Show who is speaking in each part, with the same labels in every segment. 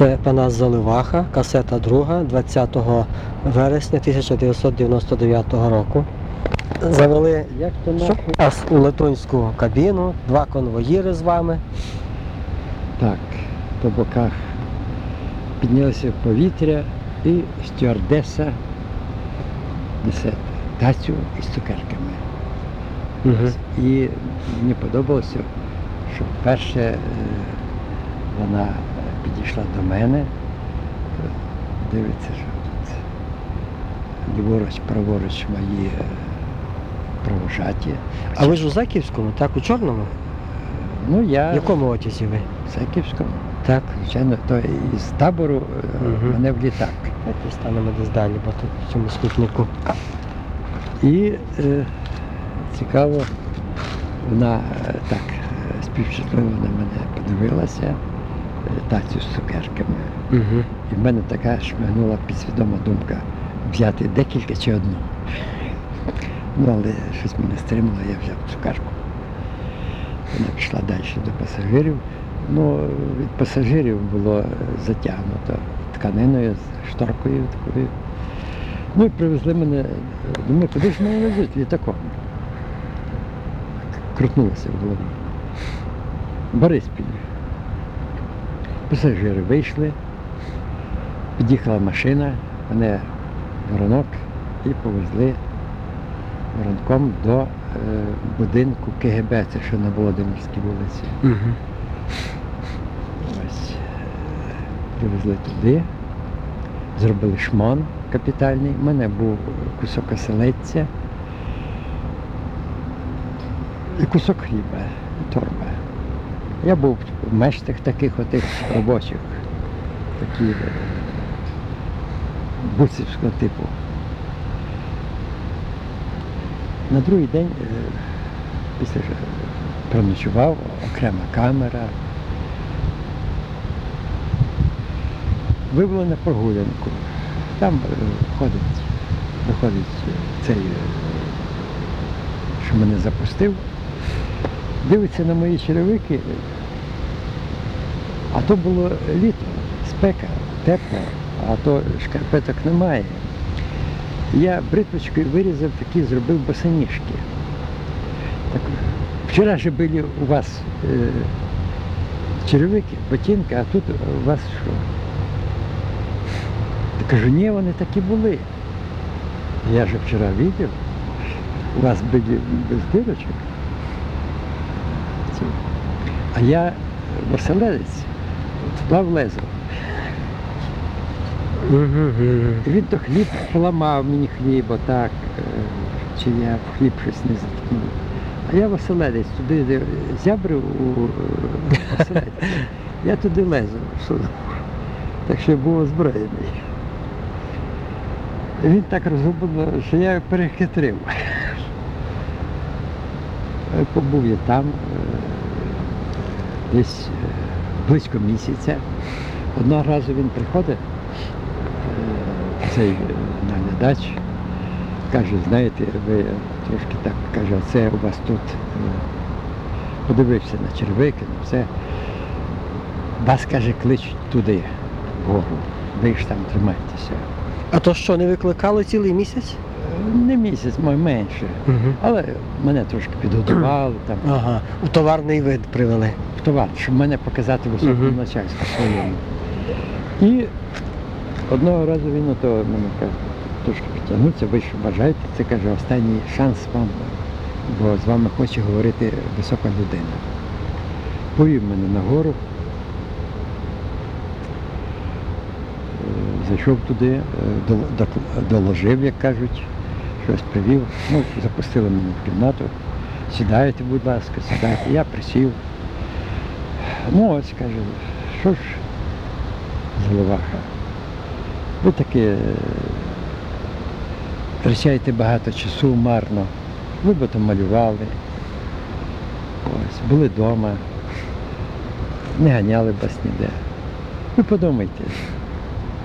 Speaker 1: Це Панас Заливаха, касета друга 20 вересня 1999 року. Завели
Speaker 2: Як то
Speaker 1: летунську кабіну, два конвоїри з вами.
Speaker 2: Так, по боках піднялося в повітря і стюардеса несе тацю із цукерками. І мені подобалося, що вперше е, вона підійшла до мене, дивиться, що тут ліворуч, праворуч мої е, провожаті.
Speaker 1: А ви ж у Заківському, так, у Чорному?
Speaker 2: Ну, я
Speaker 1: В якому одязі ви?
Speaker 2: в Саківському.
Speaker 1: Так.
Speaker 2: Звичайно, то із табору
Speaker 1: Мгм.
Speaker 2: мене в літак.
Speaker 1: Давайте станемо десь далі, бо тут в цьому смітнику.
Speaker 2: І е, цікаво, вона е, так співчутливо на мене подивилася, тацю з цукерками.
Speaker 1: Угу.
Speaker 2: І в мене така шмигнула підсвідома думка взяти декілька чи одну. Ну, але щось мене стримало, я взяв цукерку. Вона пішла далі до пасажирів. Ну, від пасажирів було затягнуто тканиною, шторкою такою. Ну і привезли мене, думаю, куди ж мене везуть літаком? Крутнулося в голові. Бориспіль. Пасажири вийшли, під'їхала машина, мене воронок і повезли воронком до е, будинку КГБ, це що на Володимирській вулиці.
Speaker 1: Угу.
Speaker 2: Ось. Привезли туди, зробили шмон капітальний. У мене був кусок оселедця і кусок хліба, і торба. Я був в мештах таких отих робочих, такі е, буцівського типу. На другий день, е, після ж проночував, окрема камера. Вивели на прогулянку. Там е, ходить, виходить е, цей, е, що мене запустив, дивиться на мої черевики, а то було літо, спека, тепло, а то шкарпеток немає. Я бритвочкою вирізав такі, зробив босоніжки. Так, вчора же були у вас е, черевики, ботинки, а тут у вас що? Я кажу, ні, вони такі були. Я же вчора бачив, у вас були без дирочок. А я влезав.
Speaker 1: Угу.
Speaker 2: І він то хліб поламав мені хліб, отак, е, чи я в хліб щось не заткнув. А я в оселедець туди де зябрив у е, оселедець. Я туди сунув. Так що я був озброєний. Він так розгублено, що я перехитрив. Е, Побув я там е, десь е, близько місяця. Одного разу він приходить, е, цей е, наглядач, каже, знаєте, ви трошки так каже, це у вас тут подивився на червики, на все. Вас, каже, кличуть туди, вгору. Ви ж там тримайтеся.
Speaker 1: А то що, не викликало цілий місяць?
Speaker 2: Не місяць, може менше.
Speaker 1: Угу.
Speaker 2: Але мене трошки підготували там
Speaker 1: Ага, у товарний вид привели.
Speaker 2: в товар, щоб мене показати високому
Speaker 1: Мгм.
Speaker 2: начальству своєму. І одного разу він ото мене каже, трошки підтягнувся, ви що бажаєте, це каже, останній шанс вам, бо з вами хоче говорити висока людина. Повів мене нагору. Е, Зайшов туди, е, дол- док- доложив, як кажуть, щось привів. Ну, запустили мене в кімнату. Сідайте, будь ласка, сідайте. Я присів. Ну ось каже, що ж, Заливаха, ви таки е, втрачаєте багато часу марно. Ви б там малювали, ось, були вдома, не ганяли б вас ніде. Ви подумайте,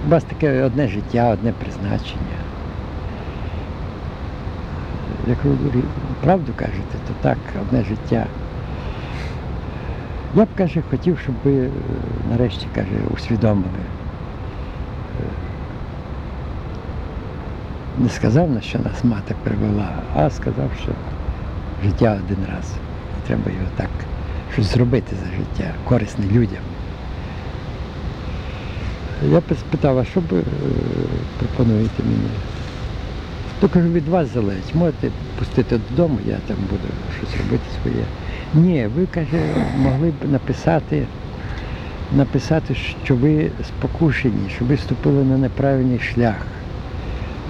Speaker 2: у вас таке одне життя, одне призначення. Як ви правду кажете, то так, одне життя. Я б каже, хотів, щоб ви е, нарешті каже, усвідомили. Е, Не сказав, на що нас мати привела, а сказав, що життя один раз. І треба його так щось зробити за життя, корисне людям. Я б спитав, а що ви е, пропонуєте мені? То кажу, від вас залежить. Можете пустити додому, я там буду щось робити своє. Ні, ви, каже, могли б написати, написати, що ви спокушені, що ви ступили на неправильний шлях.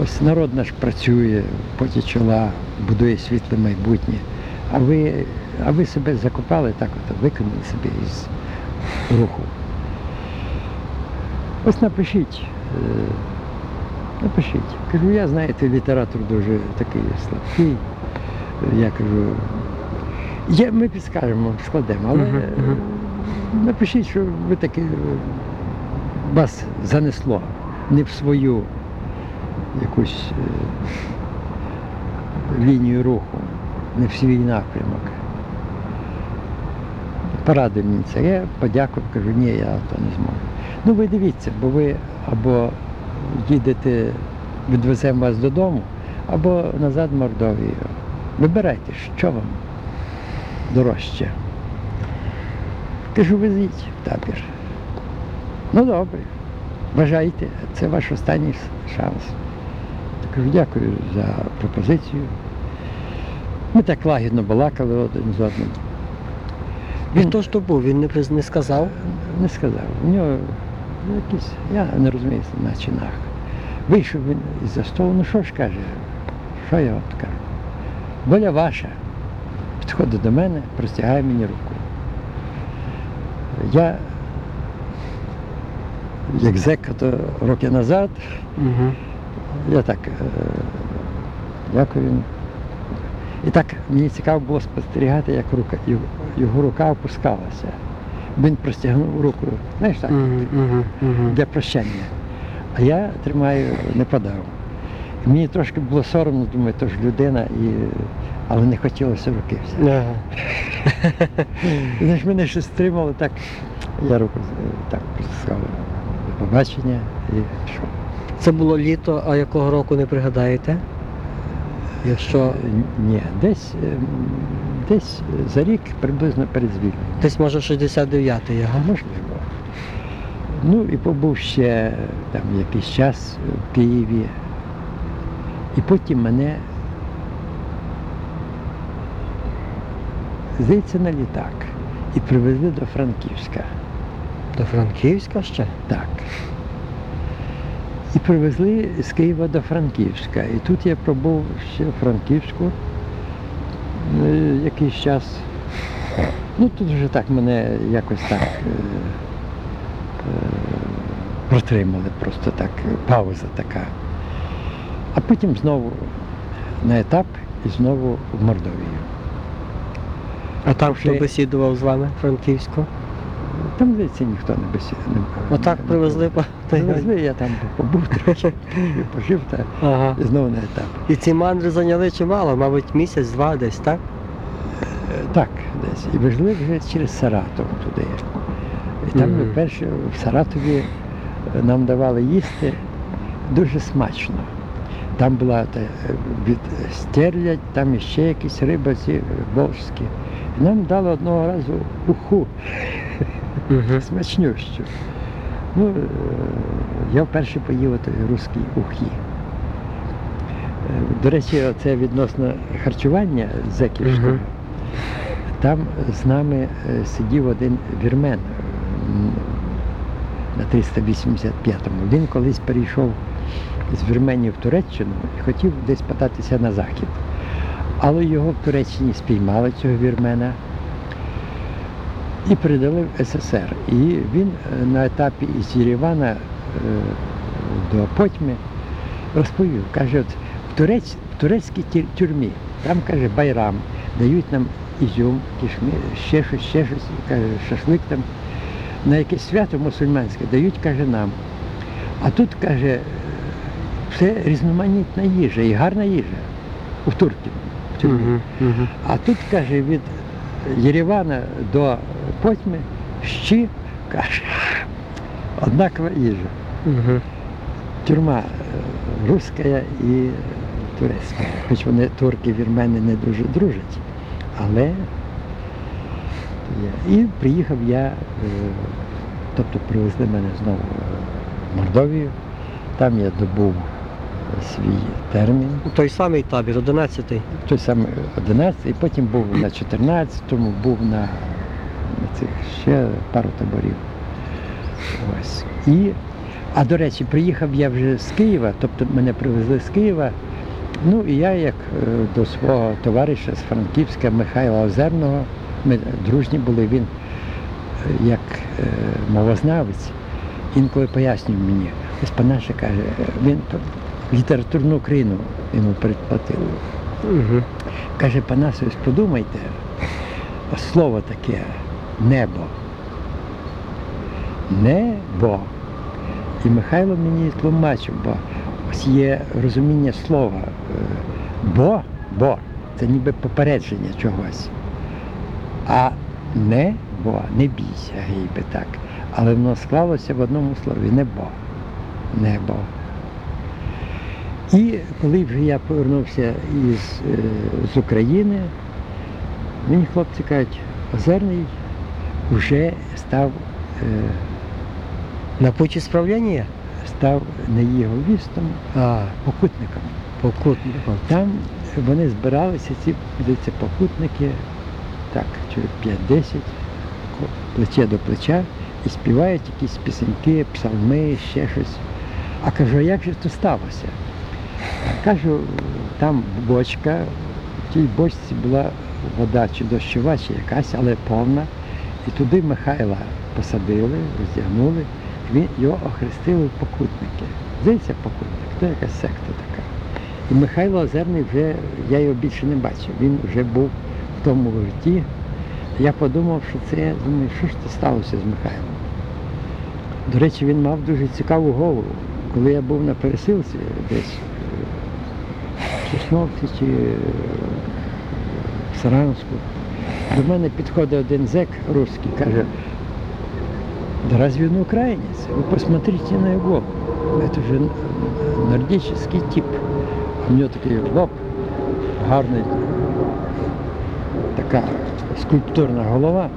Speaker 2: Ось народ наш працює, поті чола, будує світле майбутнє. А ви, а ви себе закопали так, от, викинули себе із руху. Ось напишіть. Напишіть. Кажу, я, знаєте, літератор дуже такий слабкий. Я кажу, є, ми підскажемо, складемо, але
Speaker 1: Мгм,
Speaker 2: е,
Speaker 1: мгм.
Speaker 2: напишіть, що ви таки е, вас занесло не в свою якусь е, лінію руху, не в свій напрямок. Поради мені це. Я подякував, кажу, ні, я то не зможу. Ну ви дивіться, бо ви або їдете, відвеземо вас додому, або назад в Мордовію. Вибирайте, що вам дорожче. Кажу, везіть в табір. Ну добре, бажайте, це ваш останній шанс. Кажу, дякую за пропозицію. Ми так лагідно балакали один з одним.
Speaker 1: Ж то був? Він не сказав.
Speaker 2: Не сказав. У нього ну, якісь, я не розумію на чинах. Вийшов він із-за столу, ну що ж каже, що я от кажу? Воля ваша. Підходить до мене, простягає мені руку. Я, як зека, то роки назад,
Speaker 1: Угу.
Speaker 2: я так е, дякую. І так мені цікаво було спостерігати, як рука, його рука опускалася. Він простягнув руку, знаєш так, для прощання. А я тримаю, не подав. І мені трошки було соромно, думаю, то ж людина, і... але не хотілося руки взяти. Знаєш, мене ще стримало так. Я руку так сказав до побачення і пішов.
Speaker 1: Це було літо, а якого року не пригадаєте? Якщо
Speaker 2: Е, Ні, десь, ем, десь за рік приблизно перед звільненням.
Speaker 1: десь може 69-й,
Speaker 2: А
Speaker 1: ага.
Speaker 2: можливо. Ну і побув ще там якийсь час в Києві. І потім мене, здається, на літак. І привезли до Франківська.
Speaker 1: До Франківська ще?
Speaker 2: Так. І привезли з Києва до Франківська. І тут я пробув ще в Франківську якийсь час. Ну тут вже так мене якось так е, е, протримали, просто так, пауза така. А потім знову на етап і знову в Мордовію.
Speaker 1: А там хто бесідував з вами Франківську?
Speaker 2: Там, здається, ніхто не бесід. не-
Speaker 1: Отак
Speaker 2: не-
Speaker 1: привезли по
Speaker 2: Привезли, я там побув трохи, пожив та
Speaker 1: Ага.
Speaker 2: і знову на етап.
Speaker 1: І ці мандри зайняли чимало, мабуть, місяць-два десь, так?
Speaker 2: Е, Так, десь. І везли вже через Саратов туди. І там
Speaker 1: Мгм.
Speaker 2: ми перше в Саратові е, нам давали їсти дуже смачно. Там була та, е, від стерлядь, там іще якісь риби ці волжські. І нам дали одного разу уху
Speaker 1: Угу.
Speaker 2: смачнющу. Ну, е, я вперше поїв той русський ухі. Е, До речі, це відносно харчування зеківського.
Speaker 1: Мгм.
Speaker 2: Там з нами е, сидів один вірмен на 385-му. Він колись перейшов з Вірменії в Туреччину і хотів десь податися на захід. Але його в Туреччині спіймали цього вірмена і передали в СССР. І він е, на етапі із Єревана е, до Потьми розповів, каже, от в, Турець, в турецькій тюрмі, там каже байрам, дають нам ізюм, кішми, ще щось, ще щось, каже, шашлик там. На якесь свято мусульманське дають, каже, нам. А тут, каже, все різноманітна їжа і гарна їжа у турків. в тюрмі.
Speaker 1: Угу. Угу.
Speaker 2: А тут, каже, від Єревана до Потьми щі, каже, однакова їжа.
Speaker 1: Угу.
Speaker 2: Тюрма е, руська і турецька. Хоч вони турки, вірмени не дуже дружать. Але. І приїхав я, е, тобто привезли мене знову в Мордовію. Там я добув свій термін.
Speaker 1: Той самий табір, 11-й.
Speaker 2: Той самий 11, і потім був на 14-му, був на, на цих ще пару таборів. Ось. І, а до речі, приїхав я вже з Києва, тобто мене привезли з Києва. Ну і я, як е, до свого товариша з Франківська Михайла Озерного, ми дружні були, він е, як е, мовознавець, інколи пояснює мені, ось Панаша каже, він літературну Україну йому передплатив.
Speaker 1: Угу.
Speaker 2: Каже, Панасович, подумайте, слово таке небо. Небо. І Михайло мені тлумачив, бо ось є розуміння слова. е, Бо, бо це ніби попередження чогось. А небо, не бійся, гейби так. Але воно склалося в одному слові небо. Небо. І коли вже я повернувся із, е, з України, мені хлопці кажуть, Озерний вже став, е,
Speaker 1: На путі справляння?
Speaker 2: став не єговістом,
Speaker 1: А,
Speaker 2: а покутником.
Speaker 1: покутником.
Speaker 2: Там вони збиралися, ці здається, покутники, так, чоловік 5-10, плече до плеча, і співають якісь пісеньки, псалми, ще щось. А кажу, а як же це сталося? Кажу, там бочка, в тій бочці була вода чи дощова, чи якась, але повна. І туди Михайла посадили, роздягнули, він, його охрестили в покутники. Здається, покутник, то якась секта така. І Михайло Озерний вже, я його більше не бачив, він вже був в тому гурті. Я подумав, що це, думаю, що ж це сталося з Михайлом. До речі, він мав дуже цікаву голову. Коли я був на пересилці десь чи е, в Саранску, до мене підходить один зек русский, каже, да разве он украинец? Вы посмотрите на его. Это же н- нордический тип. У нього такий лоб, гарний, така скульптурна голова.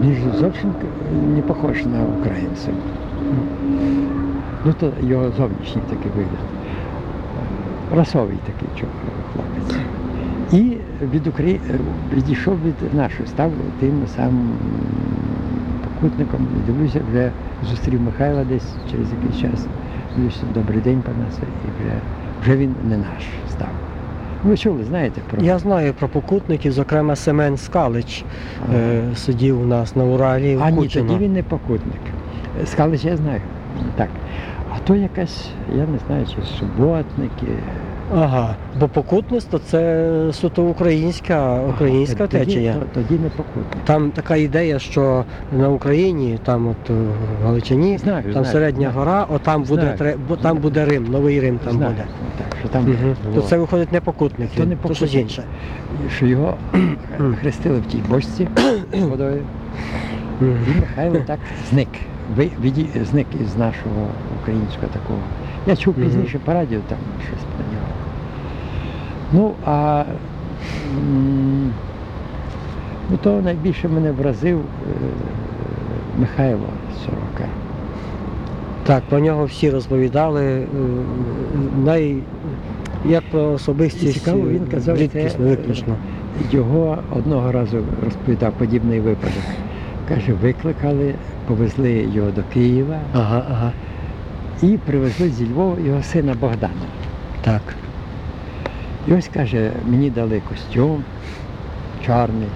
Speaker 2: Він зовсім не похож на українця. Ну, то його зовнішній такий вигляд. Расовий такий хлопець. І від Украї... відійшов від нашого, став тим самим покутником. І дивлюся, вже зустрів Михайла десь через якийсь час. Дивлюся, добрий день, пане, це, і вже, вже він не наш став. Ви чули, знаєте про
Speaker 1: Я знаю про покутників, зокрема Семен Скалич
Speaker 2: Ага.
Speaker 1: е, сидів у нас на Уралі.
Speaker 2: А ні, тоді він не покутник. Скалич я знаю. Так. А то якась, я не знаю, чи суботники.
Speaker 1: Ага, бо покутництво це суто українська, українська
Speaker 2: тоді,
Speaker 1: течія.
Speaker 2: то- Тоді не покутник.
Speaker 1: Там така ідея, що на Україні, там от е, в Галичині,
Speaker 2: Знаю,
Speaker 1: там
Speaker 2: знаю,
Speaker 1: середня
Speaker 2: знаю.
Speaker 1: гора, отам буде
Speaker 2: Знаю.
Speaker 1: там буде Рим, новий Рим там
Speaker 2: Знаю,
Speaker 1: буде.
Speaker 2: Так, що там
Speaker 1: Угу. То це виходить не покутник,
Speaker 2: То не
Speaker 1: то щось інше.
Speaker 2: що його хрестили в тій бочці з водою. І Михайло так зник. Зник із нашого українського такого. Я чув пізніше по радіо там щось про нього. Ну, а ну, то найбільше мене вразив е, Михайло Сорока.
Speaker 1: Так, про нього всі розповідали. е, Най... Як про особистість
Speaker 2: Цікаво, він казав,
Speaker 1: рідкісно, виключно.
Speaker 2: Його одного разу розповідав подібний випадок. Каже, викликали, повезли його до Києва
Speaker 1: Ага, ага.
Speaker 2: і привезли зі Львова його сина Богдана.
Speaker 1: Так.
Speaker 2: І ось каже, мені дали костюм чорний.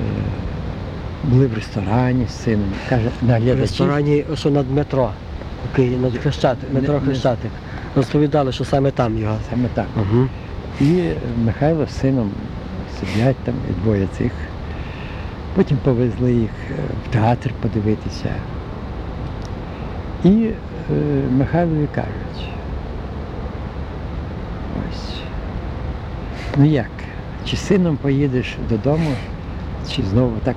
Speaker 2: Е, Були в ресторані з сином. Каже,
Speaker 1: В ресторані, що над метро. Над Хрещатик, метро Хрещатик. Розповідали, що саме там його.
Speaker 2: Саме так.
Speaker 1: Угу.
Speaker 2: І Михайло з сином сидять там, і двоє цих. Потім повезли їх е, в театр подивитися. І е, Михайлові кажуть. Ось. Ну як? чи сином поїдеш додому, чи знову так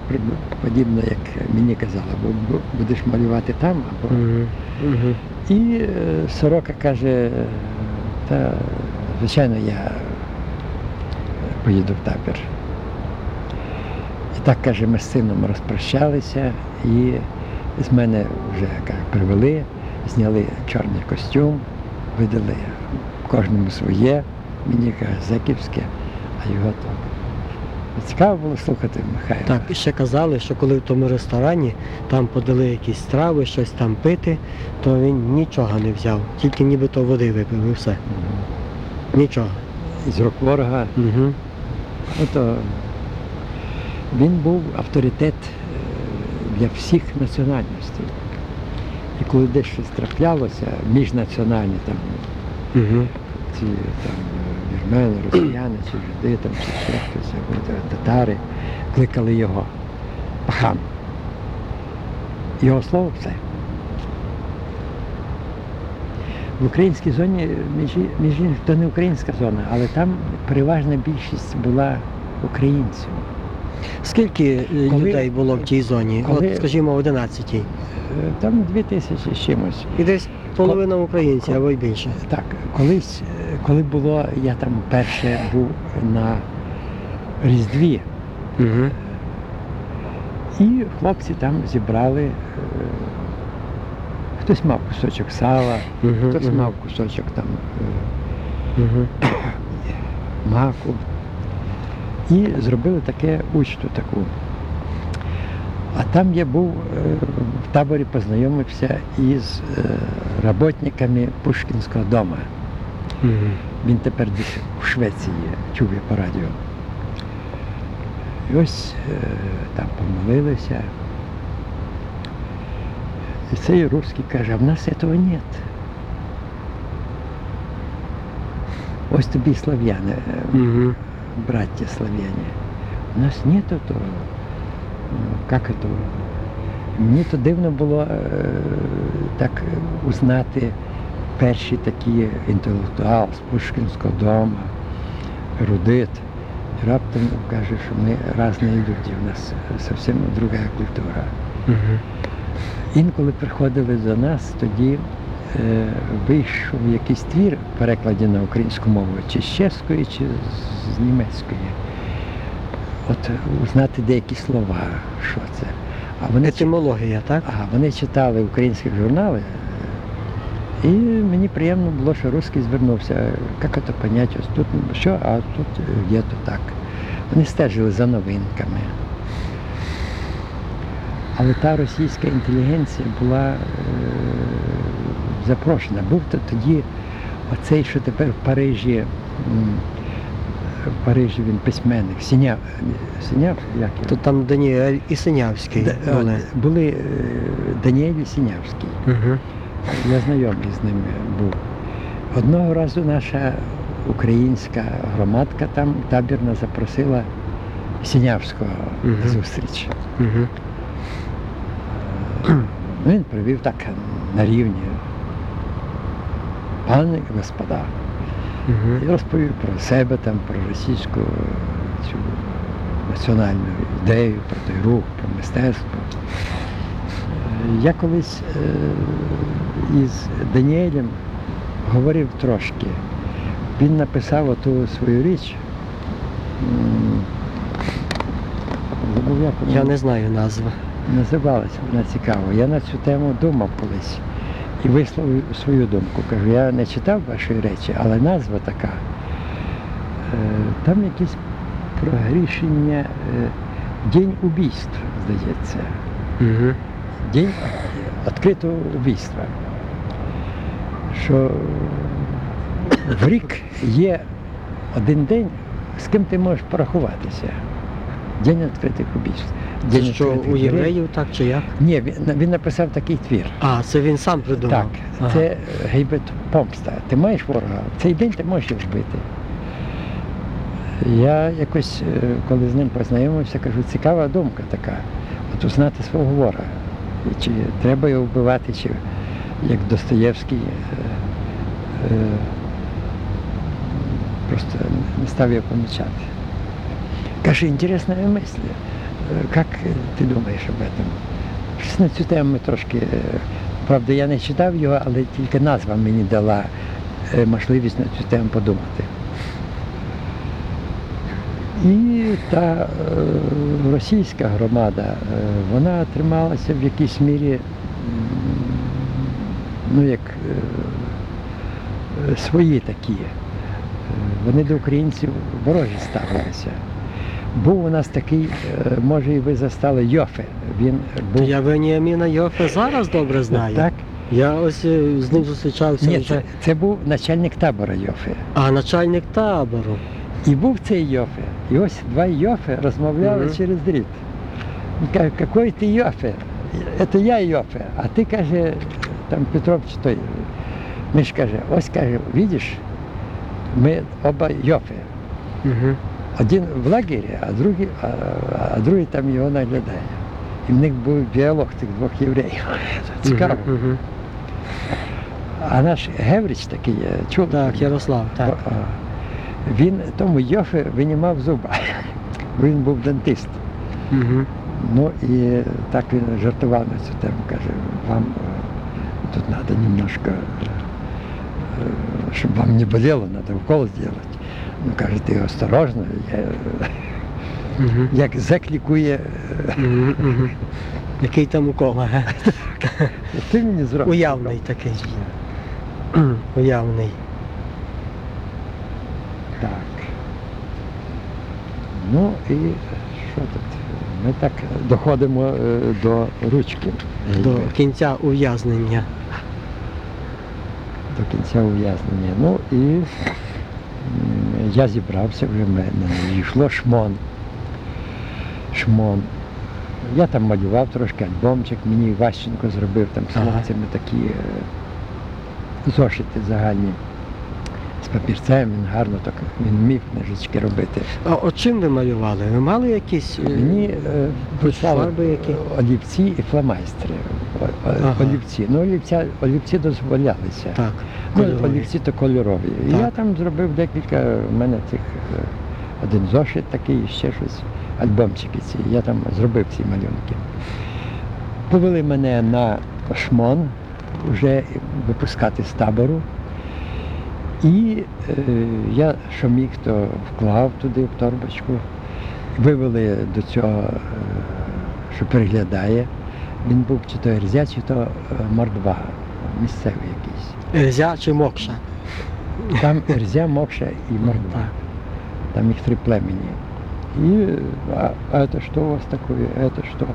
Speaker 2: подібно, як мені казали, бо будеш малювати там, або
Speaker 1: Мгм. Мгм.
Speaker 2: і е, сорока каже, та звичайно я поїду в табір. Так каже, ми з сином розпрощалися і з мене вже каже, привели, зняли чорний костюм, видали кожному своє, мені каже, зеківське, а його то. Цікаво було слухати Михайла.
Speaker 1: Так, і ще казали, що коли в тому ресторані там подали якісь страви, щось там пити, то він нічого не взяв, тільки нібито води випив і все.
Speaker 2: Мгм.
Speaker 1: Нічого.
Speaker 2: З рук ворога
Speaker 1: Угу.
Speaker 2: Ото він був авторитет е, для всіх національностей. І коли десь щось траплялося, міжнаціональні там
Speaker 1: Угу.
Speaker 2: ці там вірмени, росіяни, чи жиди, там, чи ще хтось, татари, кликали його пахан. Його слово все. В українській зоні, між, між іншим, то не українська зона, але там переважна більшість була українців.
Speaker 1: Скільки е,
Speaker 2: Коли-
Speaker 1: людей було в тій зоні?
Speaker 2: коли-
Speaker 1: От, скажімо, в 11-й.
Speaker 2: Е, Там дві тисячі з чимось.
Speaker 1: І десь половина українців або й більше.
Speaker 2: Так, колись, е, коли було, я там перше був на Різдві,
Speaker 1: Угу.
Speaker 2: і хлопці там зібрали. Хтось мав кусочок сала,
Speaker 1: Угу.
Speaker 2: хтось мав кусочок там
Speaker 1: Угу.
Speaker 2: маку. І зробили таке учту таку. А там я був е, в таборі, познайомився із е, роботниками Пушкінського дому.
Speaker 1: Угу.
Speaker 2: Він тепер десь в Швеції чув я по радіо. І ось е, там помолилися. І цей русський каже, а в нас цього нет. Ось тобі слав'яни,
Speaker 1: Угу.
Speaker 2: Братья славяне. У нас нету того. ну, Как это? Мені то дивно було е, так узнати перші такі інтелектуал з Пушкінського дому, ерудит. І раптом каже, що ми різні люди, у нас зовсім друга культура.
Speaker 1: Угу.
Speaker 2: Інколи приходили до нас, тоді вийшов якийсь твір в перекладі на українську мову, чи з чеської, чи з, німецької. От узнати деякі слова, що це. А вони,
Speaker 1: Етимологія, так?
Speaker 2: а, вони читали українські журнали, і мені приємно було, що русський звернувся. Як це понять, ось тут що, а тут є то так. Вони стежили за новинками. Але та російська інтелігенція була е, запрошена. Був то тоді оцей, що тепер в Парижі, в Парижі він письменник, Сіняв, Сіняв, як його?
Speaker 1: То там Даніель і Синявський
Speaker 2: Да,
Speaker 1: були.
Speaker 2: були е, Даніель і Сінявський.
Speaker 1: Угу.
Speaker 2: Я знайомий з ними був. Одного разу наша українська громадка там табірна запросила Сінявського
Speaker 1: Мгм.
Speaker 2: на зустріч.
Speaker 1: Угу.
Speaker 2: Ну, Він привів так на рівні. Пане і господа. І
Speaker 1: Угу.
Speaker 2: розповів про себе, там, про російську е, цю національну ідею, про той рух, про мистецтво. Е, Я колись е, із Даніелем говорив трошки. Він написав оту свою річ.
Speaker 1: Я не знаю назви.
Speaker 2: називалася вона цікаво. Я на цю тему думав колись і висловив свою думку. Кажу, я не читав вашої речі, але назва така. Е, Там якісь про рішення е, День убійств, здається.
Speaker 1: Угу.
Speaker 2: День відкритого убійства. Що в рік є один день, з ким ти можеш порахуватися. День відкритих убійств.
Speaker 1: Це що у євреїв так чи як?
Speaker 2: Ні, він, він написав такий твір.
Speaker 1: А, це він сам придумав.
Speaker 2: Так,
Speaker 1: Ага.
Speaker 2: це гейбет помста. Ти маєш ворога, в цей день ти можеш його вбити. Я якось, е, коли з ним познайомився, кажу, цікава думка така. От узнати свого ворога. Чи треба його вбивати, чи як Достоєвський е, е, просто не став його помічати. Каже, интересная мысль. Э, Как э, ти думаєш об этом? Щось на цю тему ми трошки, е, правда, я не читав його, але тільки назва мені дала е, можливість на цю тему подумати. І та е, російська громада, е, вона трималася в якійсь мірі, м, ну як е, е, свої такі. Е, Вони до українців ворожі ставилися. Був у нас такий, е, може і ви застали Йофе. Він був
Speaker 1: я Веніаміна Йофе зараз добре знаю.
Speaker 2: так.
Speaker 1: Я ось е, з ним зустрічався
Speaker 2: Ні, це, це був начальник табора Йофе.
Speaker 1: А начальник табору.
Speaker 2: І був цей Йофе. І ось два Йофе розмовляли
Speaker 1: Мгм.
Speaker 2: через дріт. Він каже, який ти Йофе? Це я Йофе, а ти каже, там Петров чи той. Миш каже, ось каже, видиш, ми оба Йофе.
Speaker 1: Угу.
Speaker 2: Один в лагері, а другий, а, а другий там його наглядає. І в них був діалог цих двох євреїв. Цікаво. А наш Геврич такий, е, чув?
Speaker 1: Так, Ярослав, так.
Speaker 2: Він тому Йофе винімав зуба. Він був дантист.
Speaker 1: Угу.
Speaker 2: Ну і так він жартував на цю тему, каже, вам е, тут треба немножко, е, щоб вам не болело, треба укол зробити. Ну, каже, ти осторожно, я,
Speaker 1: Угу.
Speaker 2: як зек лікує, е,
Speaker 1: Угу. Угу. Який там укол? ага.
Speaker 2: ти мені зробиш.
Speaker 1: Уявний такий. Уявний.
Speaker 2: Так. Ну і що тут? Ми так доходимо е, до ручки.
Speaker 1: До кінця ув'язнення.
Speaker 2: до кінця ув'язнення. Ну і я зібрався вже мене. Йшло шмон. Шмон. Я там малював трошки альбомчик, мені Ващенко зробив там з
Speaker 1: Ага.
Speaker 2: хлопцями такі е, зошити загальні. З папірцем він гарно так, він вмів книжечки робити.
Speaker 1: А от чим ви малювали? Ви мали якісь е,
Speaker 2: Мені е, писали
Speaker 1: які?
Speaker 2: олівці і о-
Speaker 1: Ага.
Speaker 2: Олівці. Ну, олівця, олівці дозволялися.
Speaker 1: так,
Speaker 2: Ну,
Speaker 1: кольорові?
Speaker 2: олівці то кольорові. І
Speaker 1: Так.
Speaker 2: я там зробив декілька, в мене цих е, один зошит такий, ще щось, альбомчики ці. Я там зробив ці малюнки. Повели мене на шмон вже випускати з табору. І е, я що міг, то вклав туди в торбочку. Вивели до цього, е, що переглядає. Він був чи то Ерзя, чи то е, мордва, місцевий якийсь.
Speaker 1: Ельзя чи мокша?
Speaker 2: Там Ерзя, Мокша і Мордва. Там їх три племені. І а, а це що у вас таке, а це що?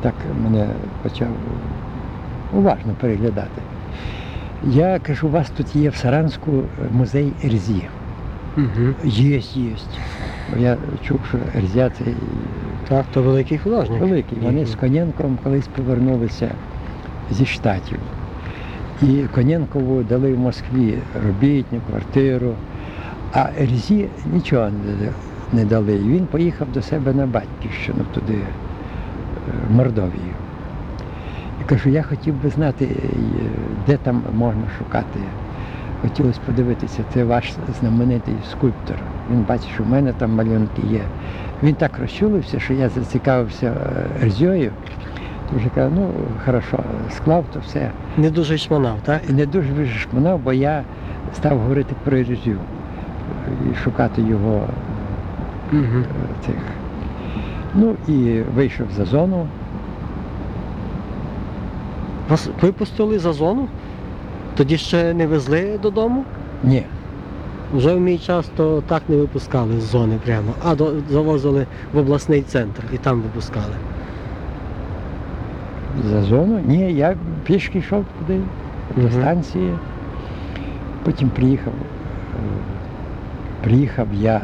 Speaker 2: Так мене почав уважно переглядати. Я кажу, у вас тут є в Саранську музей Ерзі.
Speaker 1: Угу.
Speaker 2: Є, є. Я чув, що Ерзя це
Speaker 1: Так, то великий художник.
Speaker 2: великий. Вони з Конєнком колись повернулися зі штатів. І Конєнкову дали в Москві робітню, квартиру, а Ерзі нічого не, не дали. Він поїхав до себе на батьківщину туди, е, в Мордовію. І кажу, я хотів би знати, е, де там можна шукати. Хотілося подивитися, це ваш знаменитий скульптор. Він бачить, що в мене там малюнки є. Він так розчулився, що я зацікавився е, Ерзьою. То вже каже, ну хорошо, склав то все.
Speaker 1: Не дуже шмонав, так?
Speaker 2: Не дуже вишмонав, бо я став говорити про Ерзю і шукати його
Speaker 1: Угу.
Speaker 2: цих. Ну і вийшов за зону.
Speaker 1: Вас випустили за зону? Тоді ще не везли додому?
Speaker 2: Ні,
Speaker 1: Вже в мій час то так не випускали з зони прямо, а до, завозили в обласний центр і там випускали.
Speaker 2: за зону. Ні, я пішки йшов туди, до станції. Потім приїхав. Приїхав я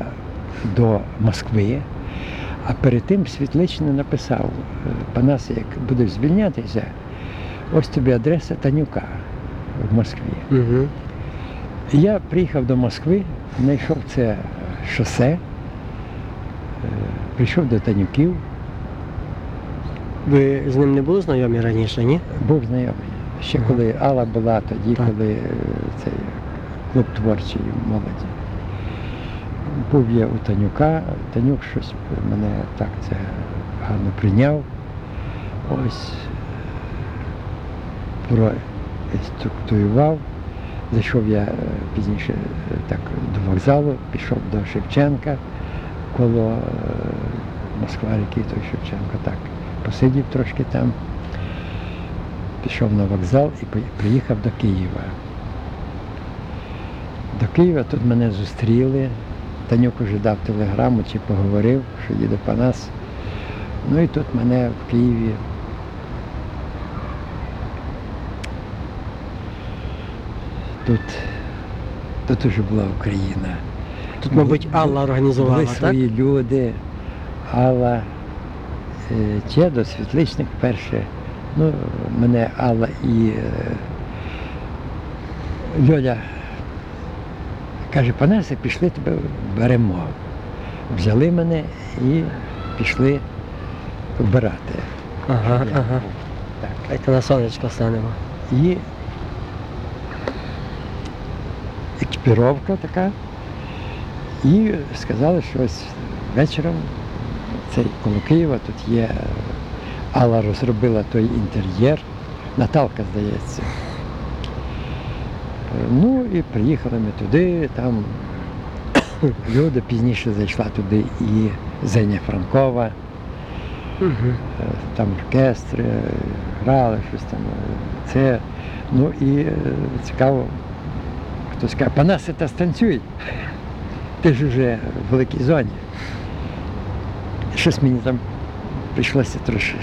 Speaker 2: до Москви, а перед тим Світличний написав, Панас, як будеш звільнятися, ось тобі адреса Танюка в Москві.
Speaker 1: Угу.
Speaker 2: Я приїхав до Москви, знайшов це шосе, е, прийшов до Танюків,
Speaker 1: Ви з ним не були знайомі раніше, ні?
Speaker 2: був знайомий. Ще
Speaker 1: Ага.
Speaker 2: коли Алла була, тоді,
Speaker 1: Так.
Speaker 2: коли е, цей клуб творчий молоді. був я у Танюка, Танюк щось мене так це гарно прийняв. Ось проінструктуював. Зайшов я е, пізніше е, так до вокзалу, пішов до Шевченка коло е, Москва ріки, той Шевченко так. Посидів трошки там, пішов на вокзал і приїхав до Києва. До Києва тут мене зустріли. Танюк уже дав телеграму чи поговорив, що їде по нас. Ну і тут мене в Києві тут, тут уже була Україна.
Speaker 1: Тут, мабуть, Алла організувала,
Speaker 2: Були
Speaker 1: так?
Speaker 2: свої люди, Алла, е, Чедо, Світличник перше. Ну, мене Алла і е, Льоля каже, Панесе, пішли тебе беремо. Взяли мене і пішли вбирати.
Speaker 1: Ага, ага.
Speaker 2: Так.
Speaker 1: Дайте на сонечко станемо.
Speaker 2: І екіпіровка така. І сказали, що ось вечором цей коло Києва тут є. Алла розробила той інтер'єр. Наталка, здається. Ну і приїхали ми туди, там люди пізніше зайшла туди і Зеня Франкова.
Speaker 1: Угу.
Speaker 2: Е, там оркестри, грали щось там. Це. Ну і е, цікаво, хтось каже, Панасе, та станцюй. Ти ж вже в великій зоні. Щось мені там прийшлося трошки.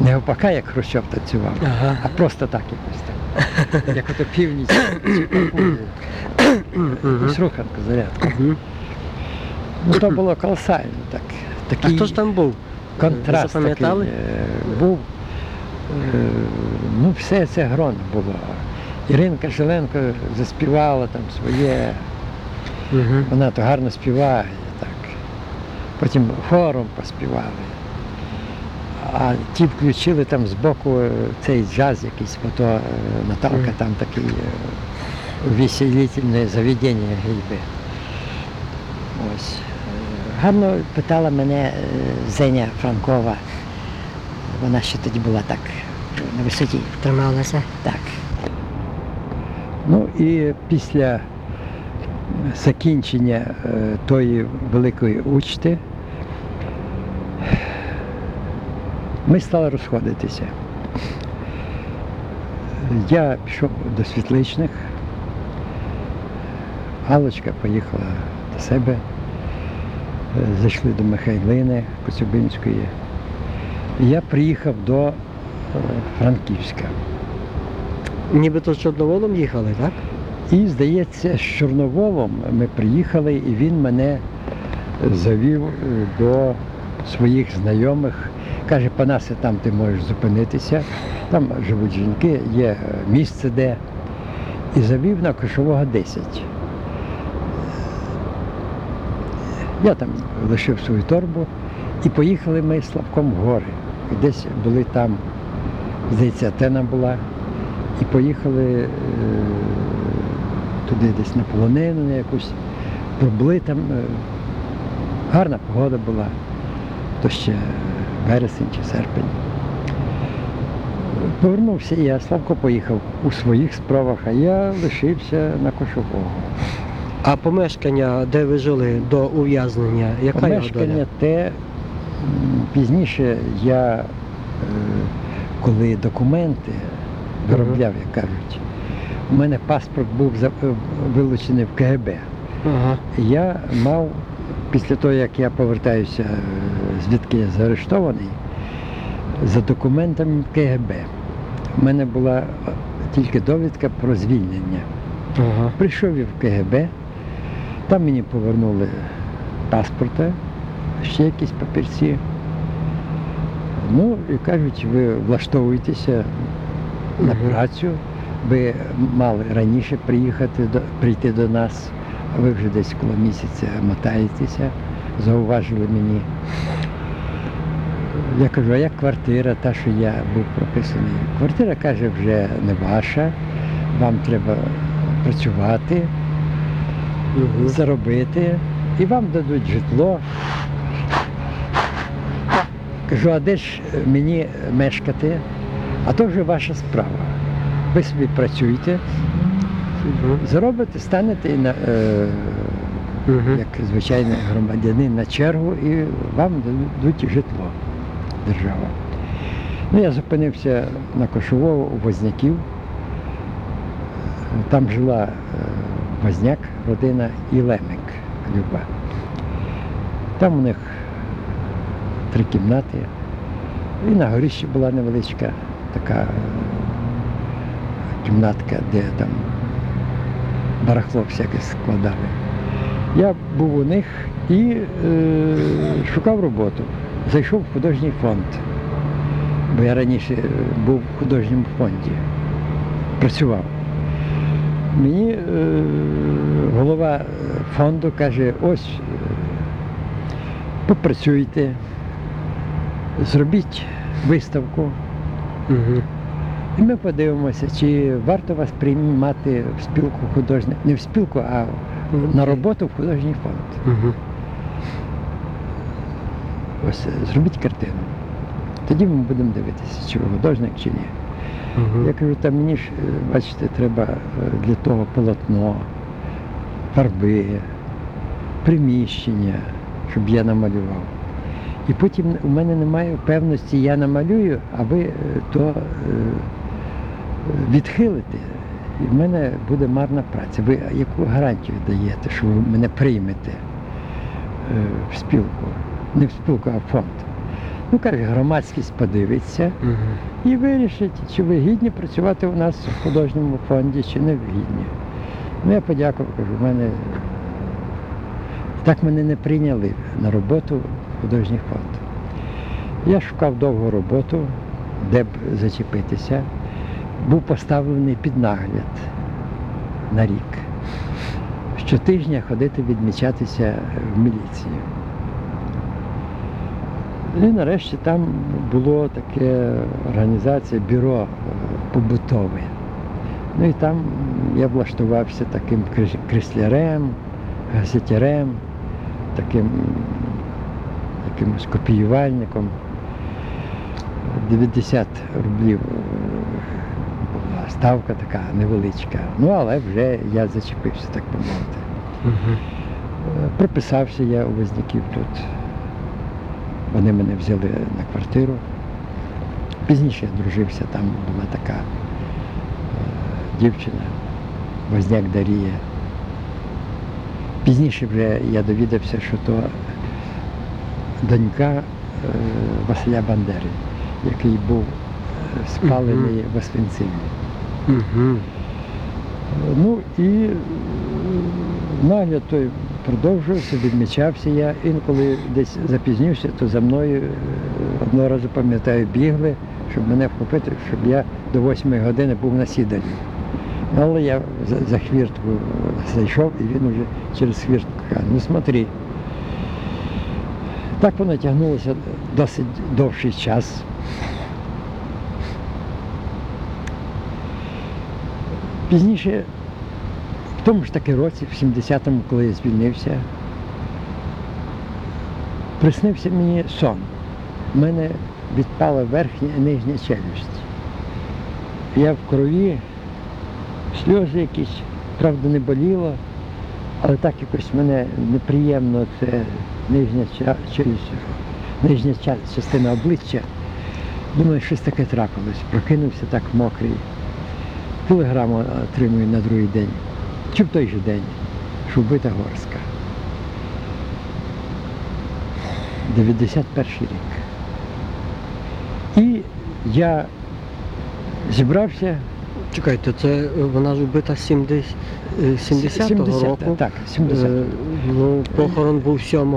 Speaker 2: Не опака, як Хрущов танцював,
Speaker 1: Ага.
Speaker 2: а просто так якось там. Як ото північ, якусь руханку зарядку. Ну то було колосально так.
Speaker 1: А
Speaker 2: Такий...
Speaker 1: хто ж там був?
Speaker 2: контраст такий е, був. Е, Ну, все це грон було. Іринка Жиленко заспівала там своє,
Speaker 1: Угу.
Speaker 2: вона то гарно співає, так. Потім хором поспівали. А ті включили там збоку е, цей джаз якийсь, бо то е, Наталка там такий е, веселительне заведення гейби. Ось. Гарно питала мене Зеня Франкова. Вона ще тоді була так на висоті.
Speaker 1: Трималася.
Speaker 2: Так. Ну і після закінчення е, тої великої учти ми стали розходитися. Я пішов до світличних, Галочка поїхала до себе, Е, зайшли до Михайлини Коцюбинської. Я приїхав до е, Франківська.
Speaker 1: Нібито з Чорноволом їхали, так?
Speaker 2: І, здається, з Чорноволом ми приїхали, і він мене завів е, до своїх знайомих. Каже, Панасе, там ти можеш зупинитися, там живуть жінки, є е, місце де. І завів на Кошового 10. Я там лишив свою торбу і поїхали ми з Славком в гори. Десь були там, здається, Атена була. І поїхали е, туди десь на полонину на якусь. Пробули там. е, гарна погода була. То ще вересень чи серпень. Повернувся я, Славко поїхав у своїх справах, а я лишився на Кошового.
Speaker 1: А помешкання, де ви жили до ув'язнення, яка його
Speaker 2: Помешкання
Speaker 1: доля?
Speaker 2: те, пізніше я, е, коли документи виробляв, як кажуть, у мене паспорт був е, вилучений в КГБ.
Speaker 1: Ага.
Speaker 2: Я мав, після того, як я повертаюся, е, звідки я заарештований, за документами КГБ. У мене була е, тільки довідка про звільнення.
Speaker 1: Ага.
Speaker 2: Прийшов я в КГБ, там мені повернули паспорта, ще якісь папірці. Ну і кажуть, ви влаштовуєтеся на працю, ви мали раніше приїхати до, прийти до нас, а ви вже десь коло місяця мотаєтеся, зауважили мені. Я кажу, а як квартира, та, що я був прописаний? Квартира каже, вже не ваша, вам треба працювати,
Speaker 1: Угу.
Speaker 2: заробити. і вам дадуть житло. Кажу, а де ж мені мешкати? А то вже ваша справа. Ви собі працюєте, заробите, станете і на, е, як звичайний громадянин на чергу і вам дадуть житло держава. Ну, я зупинився на Кошового у Возняків. Там жила е, Возняк, родина і Лемик Люба. Там у них три кімнати. І на горищі була невеличка така кімнатка, де там барахло всяке складали. Я був у них і е, шукав роботу. Зайшов в художній фонд, бо я раніше е, був в художньому фонді, працював. Мені е, голова фонду каже, ось е, попрацюйте, зробіть виставку, І ми подивимося, чи варто вас приймати в спілку художніх, не в спілку, а на роботу в художній фонд. Ось зробіть картину. Тоді ми будемо дивитися, чи ви художник, чи ні. Я кажу, та мені ж, е, бачите, треба е, для того полотно, фарби, приміщення, щоб я намалював. І потім у мене немає певності, я намалюю, а ви е, то е, відхилите. І в мене буде марна праця. Ви яку гарантію даєте, що ви мене приймете е, в спілку? Не в спілку, а в фонд. Ну, каже, громадськість подивиться і вирішить, чи ви гідні працювати у нас в художньому фонді, чи не гідні. Ну, я подякував, кажу, в мене так мене не прийняли на роботу в художній фонд. Я шукав довгу роботу, де б зачепитися. Був поставлений під нагляд на рік. Щотижня ходити відмічатися в міліції. І нарешті там було таке організація бюро е, побутове. Ну і там я влаштувався таким креслярем, газетярем, таким якимось копіювальником. 90 рублів е, була ставка така невеличка. Ну, але вже я зачепився, так би мовити.
Speaker 1: Мгм.
Speaker 2: Е, Приписався я у Возняків тут. Вони мене взяли на квартиру. Пізніше я дружився, там була така е, дівчина, Возняк Дарія. Пізніше вже я довідався, що то донька е, Василя Бандери, який був е, спалений в Освенцимі.
Speaker 1: Мгм.
Speaker 2: Ну і е, нагляд той продовжувався, відмічався я. Інколи десь запізнився, то за мною одного разу пам'ятаю, бігли, щоб мене вхопити, щоб я до восьмої години був на сіданні. Але я за, за хвіртку зайшов і він вже через хвіртку каже, ну смотри. Так воно тягнулося досить довший час. Пізніше, в тому ж таки році, в 70-му, коли я звільнився, приснився мені сон. У мене відпала верхня і нижня челюсть. Я в крові, сльози якісь, правда, не боліло, але так якось мене неприємно це нижня нижня частина обличчя. Думаю, щось таке трапилось. Прокинувся так мокрий. Телеграму отримую на другий день. Чи в той же день, що вбита Горська. 91 рік. І я зібрався
Speaker 1: Чекайте, це вона ж вбита 70, е, 70-го
Speaker 2: 70,
Speaker 1: року.
Speaker 2: Так, 70
Speaker 1: Е, Ну, похорон був 7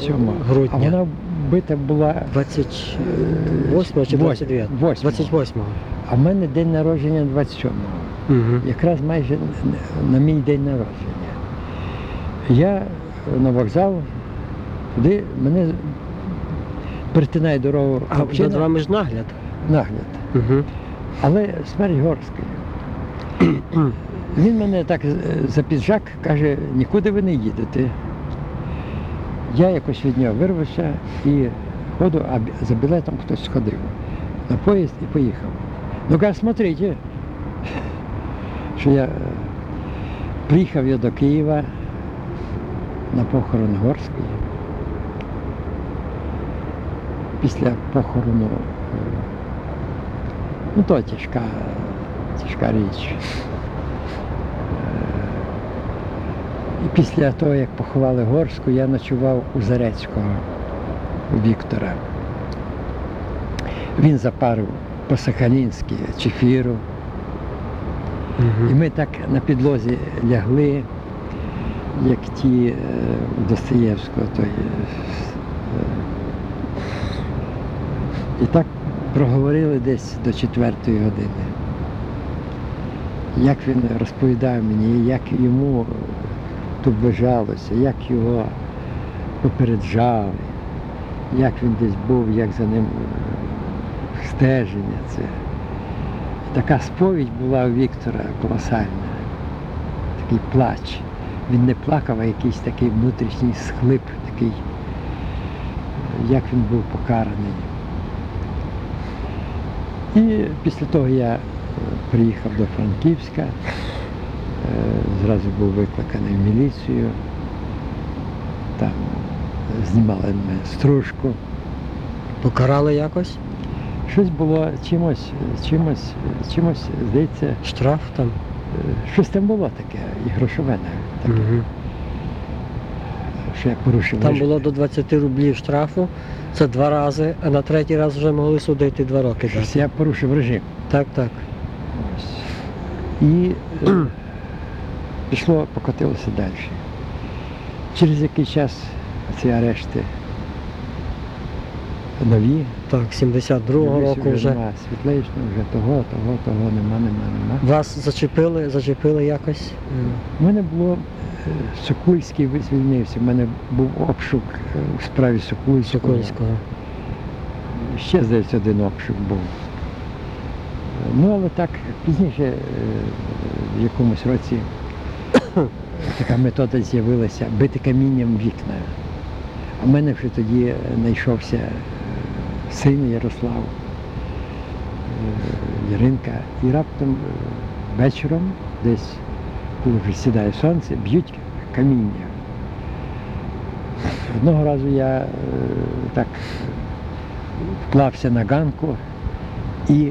Speaker 2: 7
Speaker 1: грудня.
Speaker 2: А вона вбита була,
Speaker 1: 28 чи 29?
Speaker 2: 8.
Speaker 1: 28-го.
Speaker 2: а в мене день народження 27-го.
Speaker 1: Угу.
Speaker 2: якраз майже на- мій день народження. Я на вокзал, туди мене перетинає дорогу
Speaker 1: А
Speaker 2: хлопчина,
Speaker 1: над вами ж нагляд.
Speaker 2: нагляд.
Speaker 1: Угу.
Speaker 2: Але смерть горської. Він мене так е, за піджак каже, нікуди ви не їдете. я якось від нього вирвався і ходу, а за білетом хтось сходив на поїзд і поїхав. Ну каже, смотрите, що я е, приїхав я до Києва на похорон Горської. Після похорону, е, ну то тяжка, тяжка річ. Е, І після того, як поховали Горську, я ночував у Зарецького Віктора. Він запарив по-сахалінськи чефіру. І ми так на підлозі лягли, як ті е, у Достоєвського. Той, е, е, і так проговорили десь до четвертої години. Як він розповідав мені, як йому тут бажалося, як його попереджали, як він десь був, як за ним е, стеження це. Така сповідь була у Віктора колосальна, такий плач. Він не плакав, а якийсь такий внутрішній схлип, такий, як він був покараний. І після того я е, приїхав до Франківська, е, зразу був викликаний в міліцію, там знімали мене стружку.
Speaker 1: Покарали якось?
Speaker 2: Щось було чимось, чимось, чимось, здається,
Speaker 1: Штраф там?
Speaker 2: Е, Щось там було таке, і грошове навіть таке,
Speaker 1: Угу.
Speaker 2: що я порушив.
Speaker 1: Там було до 20 рублів штрафу. Це два рази, а на третій раз вже могли судити два роки.
Speaker 2: Щось я порушив режим.
Speaker 1: Так, так.
Speaker 2: Ось. І е, пішло, покотилося далі. Через який час ці арешти нові.
Speaker 1: Так, 72-го року вже.
Speaker 2: Нема світлейшого, вже того, того, того, нема, нема, нема.
Speaker 1: Вас зачепили, зачепили якось?
Speaker 2: У мене було е, Сокульський звільнився. У мене був обшук е, у справі Сокульського.
Speaker 1: Сокольського.
Speaker 2: Ще, здається, один обшук був. Ну, але так, пізніше, е, в якомусь році, така метода з'явилася бити камінням вікна. А в мене вже тоді е, знайшовся е, син Ярослав, е, Яринка. І раптом вечором, десь, коли вже сідає сонце, б'ють каміння. Одного разу я так вклався на ганку і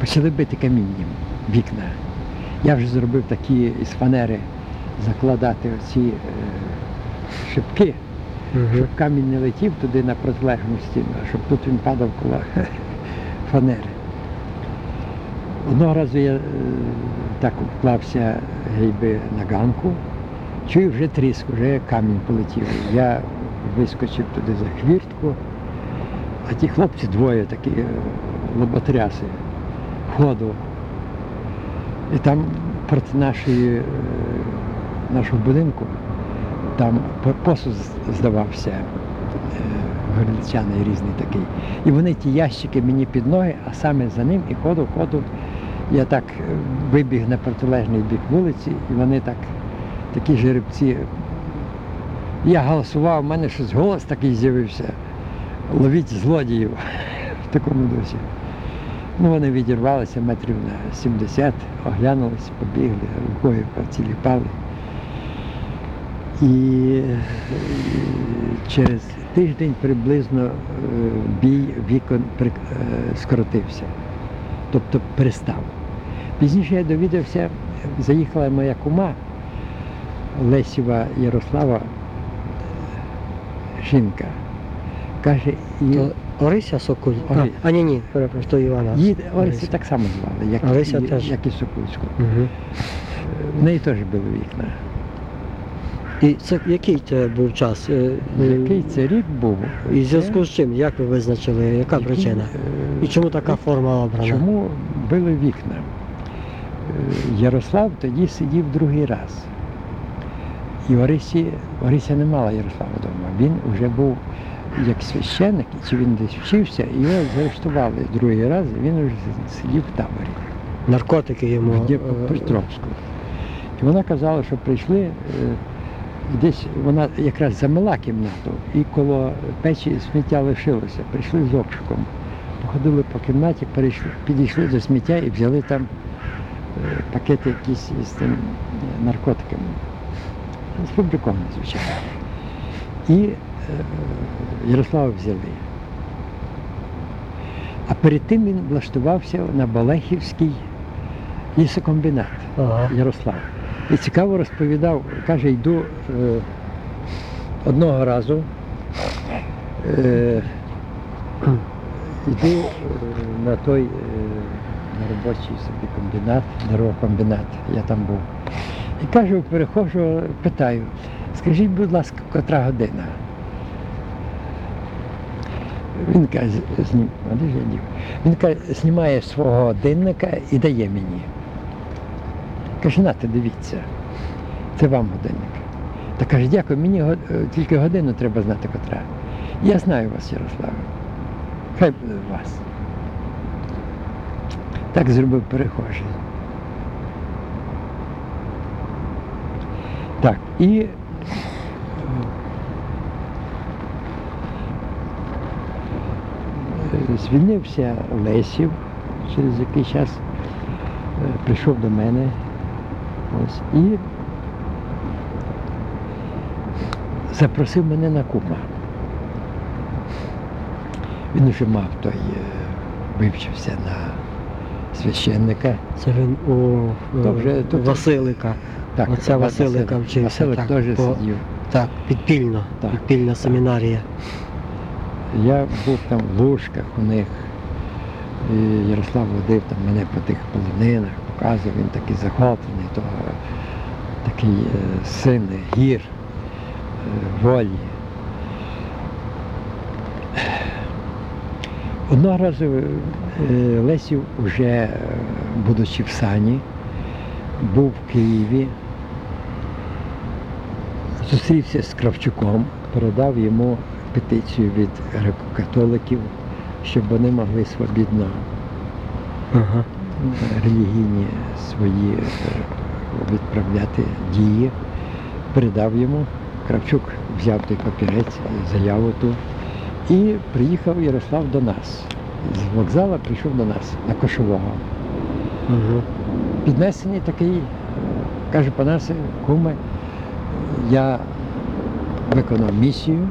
Speaker 2: почали бити камінням вікна. Я вже зробив такі із фанери закладати оці е, шибки,
Speaker 1: Угу.
Speaker 2: щоб камінь не летів туди на протилежну стіну, а щоб тут він падав коло фанери. Одного разу я е, так вклався гейби на ганку, чую вже тріск, вже камінь полетів. Я вискочив туди за хвіртку, а ті хлопці двоє такі е, лоботряси входу. І там проти нашої, е, нашого будинку там посуд здавався е, різний такий. І вони ті ящики мені під ноги, а саме за ним і ходу, ходу. Я так е, вибіг на протилежний бік вулиці, і вони так, такі жеребці. Я голосував, в мене щось голос такий з'явився. Ловіть злодіїв в такому дусі. Ну, вони відірвалися метрів на 70, оглянулись, побігли, рукою поціліпали. І е, через тиждень приблизно е, бій вікон е, скоротився, тобто перестав. Пізніше я довідався, заїхала моя кума Лесєва Ярослава, жінка. Каже, і
Speaker 1: Орися Сокуль. А,
Speaker 2: Ори-
Speaker 1: а ні, ні, перепрошую, то Івана.
Speaker 2: її Орисі так само звали, як,
Speaker 1: Орися
Speaker 2: і,
Speaker 1: теж.
Speaker 2: як і Сокульську.
Speaker 1: Угу.
Speaker 2: В неї теж були вікна.
Speaker 1: І це який це був час? Е, е,
Speaker 2: Який це рік був?
Speaker 1: І в зв'язку з чим? Як ви визначили? Яка
Speaker 2: Який,
Speaker 1: причина?
Speaker 2: е,
Speaker 1: І чому така форма обрана?
Speaker 2: Чому били вікна? Е, Ярослав тоді сидів другий раз. І Орисі, Орися не мала Ярослава вдома. Він вже був як священник, чи він десь вчився, і його заарештували другий раз, і він вже сидів в таборі
Speaker 1: Наркотики йому.
Speaker 2: в
Speaker 1: е,
Speaker 2: Дніпропетровську. І вона казала, що прийшли е, десь вона якраз замила кімнату, і коло печі сміття лишилося. Прийшли з обшуком. Походили по кімнаті, перейшли, підійшли до сміття і взяли там е, пакети якісь із тим е, наркотиками. Сфабриковані, звичайно. І е, Ярослава взяли. А перед тим він влаштувався на Балехівський лісокомбінат.
Speaker 1: Ага.
Speaker 2: Ярослав. І цікаво розповідав, каже, йду е, одного разу, е, йду е, на той е, на робочий собі комбінат, деревокомбінат, я там був. І кажу, перехожу, питаю, скажіть, будь ласка, котра година? Він каже? Він каже, знімає свого годинника і дає мені. Каже, нате, дивіться, це вам годинник. Та каже, дякую, мені е, тільки годину треба знати котра. Я знаю вас, Ярославе. Хай буде вас. Так зробив перехожий. Так, і е, звільнився Лесів через який час е, прийшов до мене ось, і запросив мене на кума. Він вже мав той, е, вивчився на священника.
Speaker 1: Це він у е,
Speaker 2: То вже тут-
Speaker 1: Василика.
Speaker 2: Так,
Speaker 1: Оця Василика вчився,
Speaker 2: Василик теж сидів.
Speaker 1: Так, підпільно.
Speaker 2: Так,
Speaker 1: Підпільна
Speaker 2: так.
Speaker 1: семінарія.
Speaker 2: Я був там в лужках у них. І Ярослав водив там мене по тих полонинах, показував, він такий захоплений, того, такий е, син гір, е, волі. Одного разу е, Лесів, вже е, будучи в сані, був в Києві, зустрівся з Кравчуком, передав йому петицію від греко-католиків, щоб вони могли свобідно
Speaker 1: Ага.
Speaker 2: релігійні свої е, відправляти дії. Передав йому. Кравчук взяв той папірець, заяву ту. І приїхав Ярослав до нас. З вокзалу прийшов до нас на Кошового.
Speaker 1: Угу.
Speaker 2: Піднесений такий, каже, Панасе, куме, я виконав місію.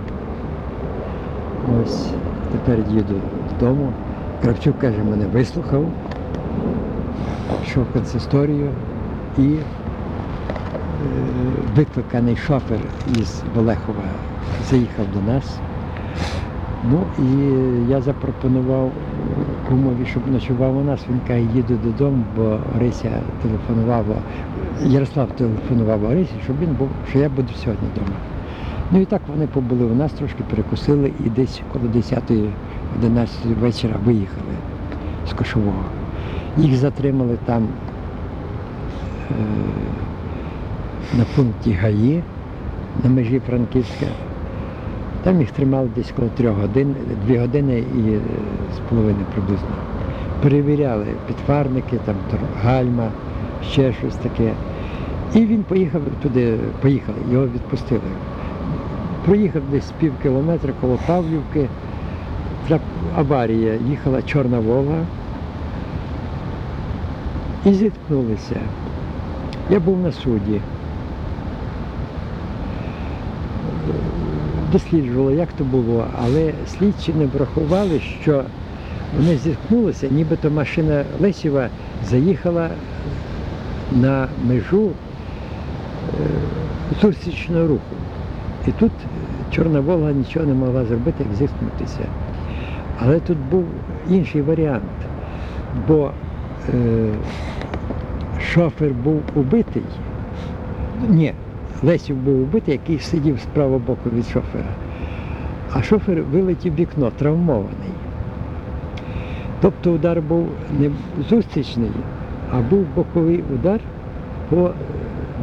Speaker 2: Ось тепер їду додому. Кравчук каже, мене вислухав, пішов в і е, викликаний шофер із Болехова заїхав до нас. Ну і я запропонував кумові, щоб ночував у нас. Він каже, їду додому, бо Орися телефонувала, Ярослав телефонував Орисі, щоб він був, що я буду сьогодні вдома. Ну і так вони побули у нас, трошки перекусили і десь коло 10-11 вечора виїхали з Кошового. Їх затримали там е, на пункті ГАІ на межі Франківська. Там їх тримали десь коло трьох годин, дві години і е, з половиною приблизно. Перевіряли підфарники, там гальма, ще щось таке. І він поїхав туди, поїхали, його відпустили. Проїхав десь пів кілометра коло Павлівки. Аварія, їхала Чорна Волга і зіткнулися. Я був на суді. досліджували, як то було, але слідчі не врахували, що вони зіткнулися, нібито машина Лесєва заїхала на межу е, зустрічного руху. І тут Чорна Волга нічого не могла зробити, як зіткнутися. Але тут був інший варіант, бо е, шофер був убитий. Ні, Лесів був убитий, який сидів з правого боку від шофера. А шофер вилетів вікно, травмований. Тобто удар був не зустрічний, а був боковий удар по е,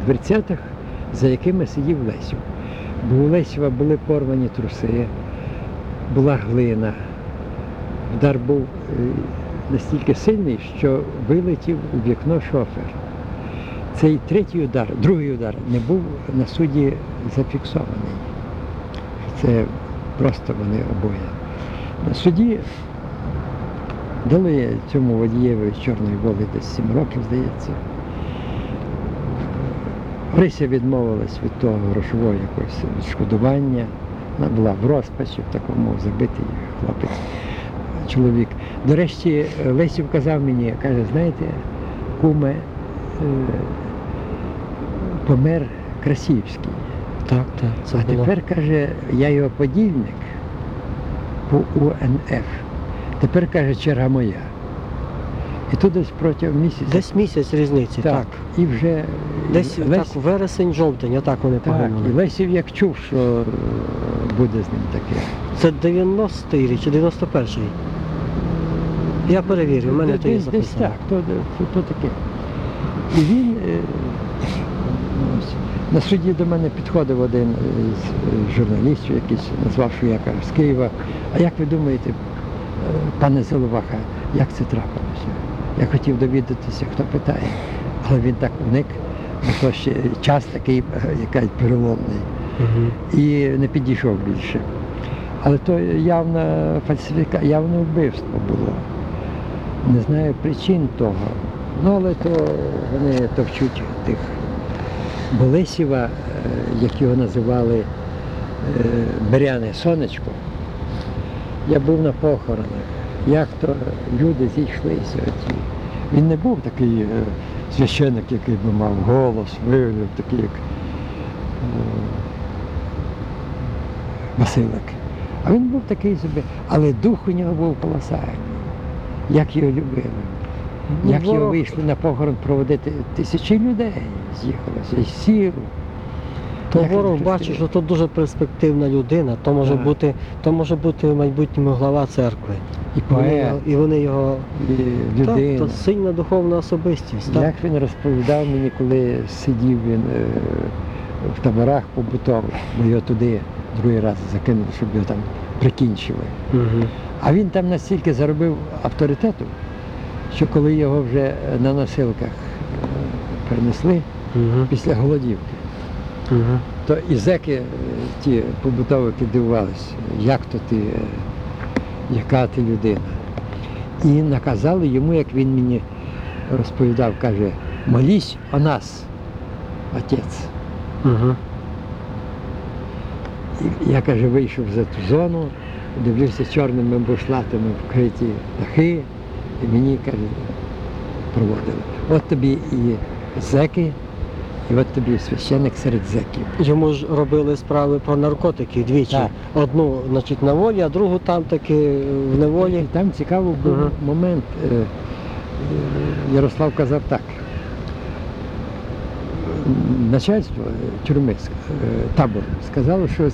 Speaker 2: дверцятах, за якими сидів Лесів. Бо у Лесєва були порвані труси, була глина. Удар був е, настільки сильний, що вилетів у вікно шофер. цей третій удар, другий удар не був на суді зафіксований. Це просто вони обоє. На суді дали цьому водієві Чорної Воли десь 7 років, здається. Грися відмовилась від того грошового якогось відшкодування. Вона була в розпачі, в такому забитий хлопець, чоловік. До речі, Лесів казав мені, каже, знаєте, куме, е, помер Красівський.
Speaker 1: Так, так. Це
Speaker 2: а
Speaker 1: було.
Speaker 2: тепер каже, я його подільник по УНФ. Тепер каже, черга моя. І тут десь протягом місяця.
Speaker 1: Десь місяць різниці, так.
Speaker 2: так. І вже
Speaker 1: Десь
Speaker 2: Лесь-
Speaker 1: так, вересень, жовтень, отак вони
Speaker 2: так,
Speaker 1: погинули.
Speaker 2: і Лесів як чув, що е, буде з ним таке.
Speaker 1: Це 90-й рік чи 91-й? Я перевірю, в мене то є
Speaker 2: десь, десь так, то, то, то таке. І він е, на суді до мене підходив один з е, журналістів, якийсь назвав, що я кажу, з Києва. А як ви думаєте, пане Золоваха, як це трапилося? Я хотів довідатися, хто питає, але він так вник, бо то ще час такий, е, який переломний і не підійшов більше. Але то явна фальсифіка, явне вбивство було. Не знаю причин того. Ну, але то вони товчуть тих Болесіва, е, як його називали Беряне Сонечко. Я був на похоронах. Як то люди зійшлися. Оті. Він не був такий е, священник, який би мав голос, вигляд, такий, як е, Василик. А він був такий собі, але дух у нього був колосальний. Як його любили.
Speaker 1: Ну,
Speaker 2: Як його вийшли на похорон проводити тисячі людей з'їхалося із сіл.
Speaker 1: То ворог бачить, що то дуже перспективна людина, то може
Speaker 2: Так.
Speaker 1: бути, то може бути в майбутньому глава церкви.
Speaker 2: І
Speaker 1: Вони
Speaker 2: поет,
Speaker 1: І вони його
Speaker 2: і
Speaker 1: так, то сильна духовна особистість. Так.
Speaker 2: Як він розповідав мені, коли сидів він е, в таборах побутових, бо його туди другий раз закинули, щоб його там прикінчили.
Speaker 1: Мгм.
Speaker 2: А він там настільки заробив авторитету, що коли його вже на носилках е, перенесли
Speaker 1: Мгм.
Speaker 2: після голодівки,
Speaker 1: Мгм.
Speaker 2: то і зеки е, ті побутовики дивувалися, як то ти, е, яка ти людина. І наказали йому, як він мені розповідав, каже, молись о нас, отець. І я каже, вийшов за ту зону, дивлюся чорними бушлатами вкриті дахи, і мені каже, проводили. От тобі і зеки, і от тобі священник серед зеків.
Speaker 1: Йому ж робили справи про наркотики двічі.
Speaker 2: Так.
Speaker 1: Одну, значить, на волі, а другу там таки в неволі.
Speaker 2: І там цікавий був
Speaker 1: Ага.
Speaker 2: момент. е, е, Ярослав казав так. Начальство е, тюрми, е, табору сказало, що е,